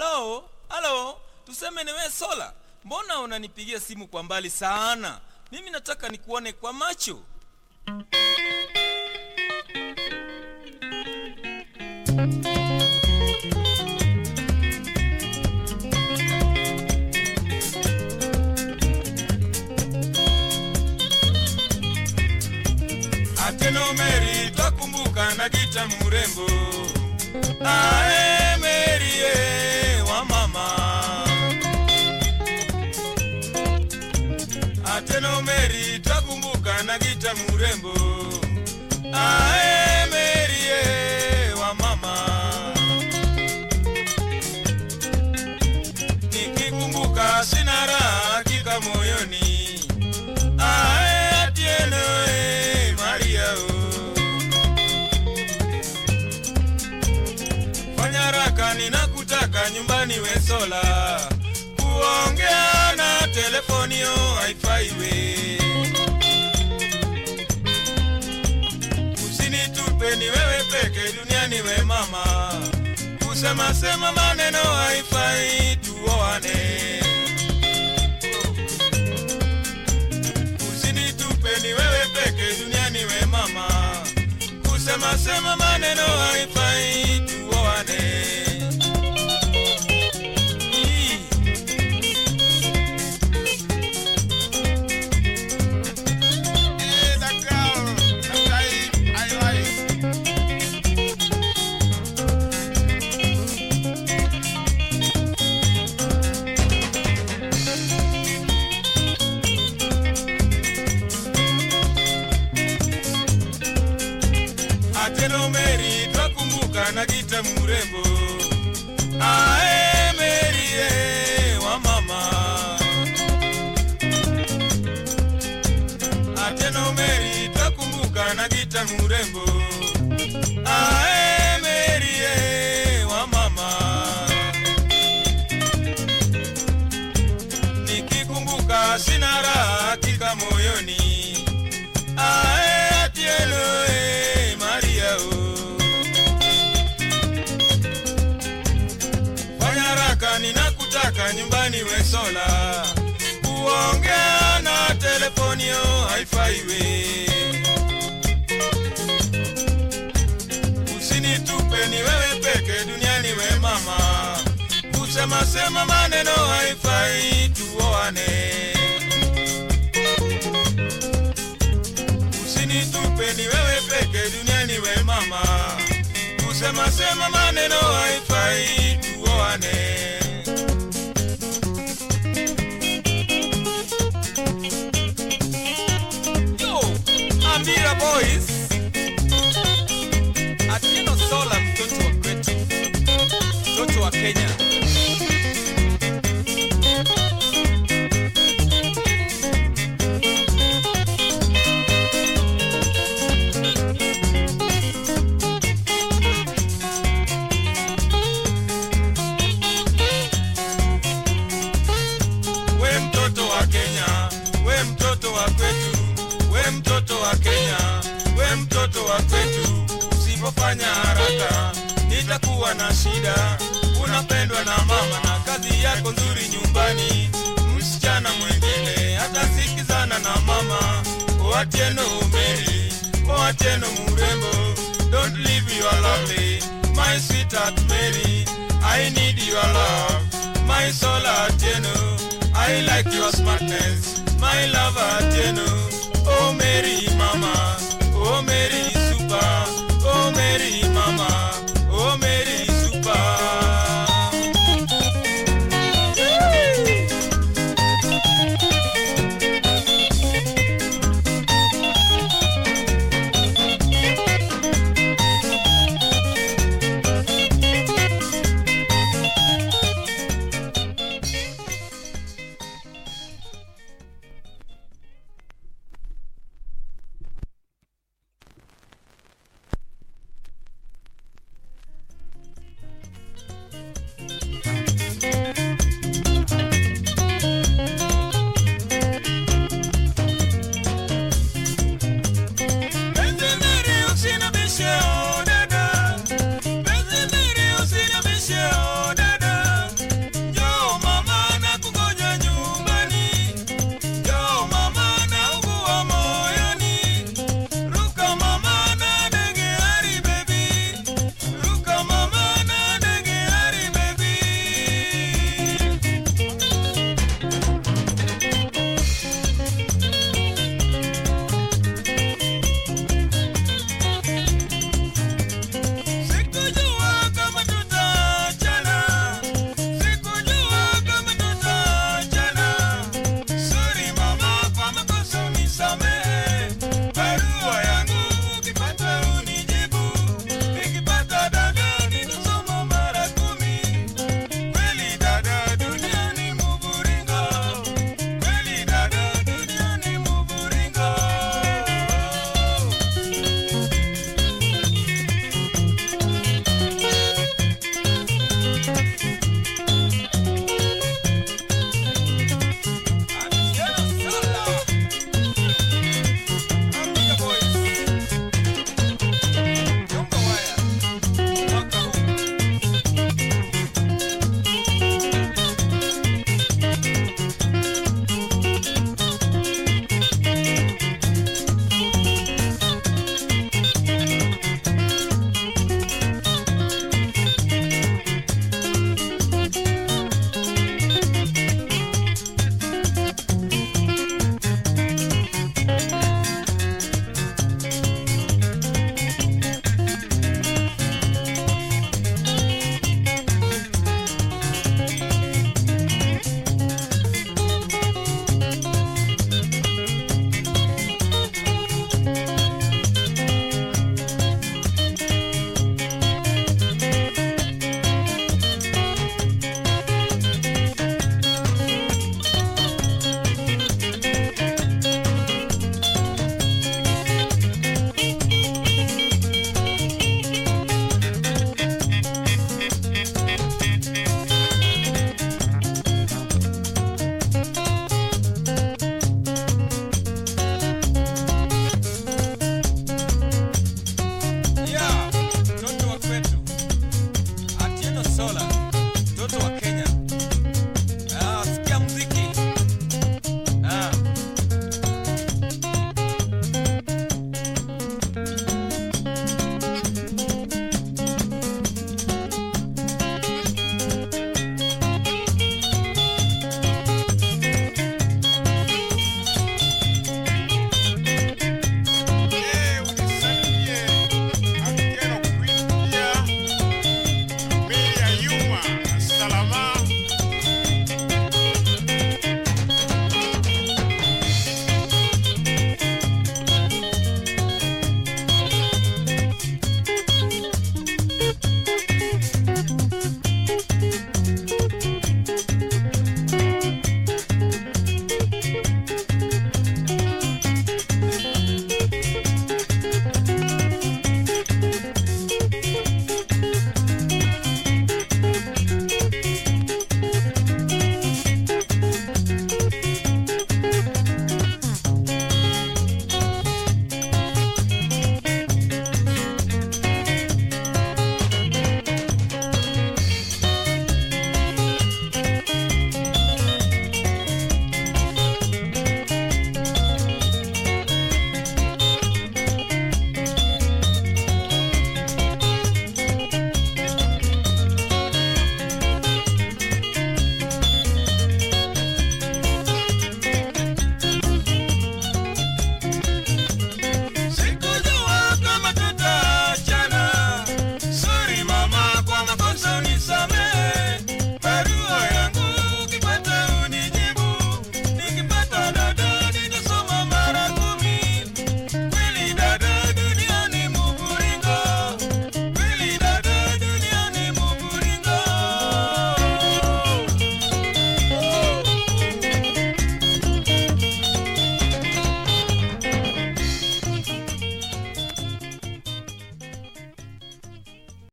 halo halo tuseme niwe sola. Mbona unanipigia simu kwa mbali sana? Mimi nataka nikuone kwa macho. Ateno Meri twakumbuka na gita murembo. Ae na telefonio haifaiwe usinitupe ni wewe peke duniani we mama. Kusema sema maneno haifai tuoane. Usinitupe ni wewe peke duniani we mama. Kusema sema maneno haifai murembo ae Meri e, wa mama. Nikikumbuka sina ninakutaka nyumbani wesola kuongea na telefonio haifaiwe usinitupe ni wewe peke duniani we mama. Kusema sema maneno haifai tuoane. Usinitupe ni wewe peke duniani we mama. Kusema sema maneno haifai tuoane boys na shida. Unapendwa na mama na kazi yako nzuri nyumbani, msichana mwingine atasikizana na mama. Oatieno umeri, Oatieno murembo, don't leave your lovely, my sweetheart Mary. I need your love, my soul Atieno. I like your smartness, my love Atieno. Oh Mary, mama,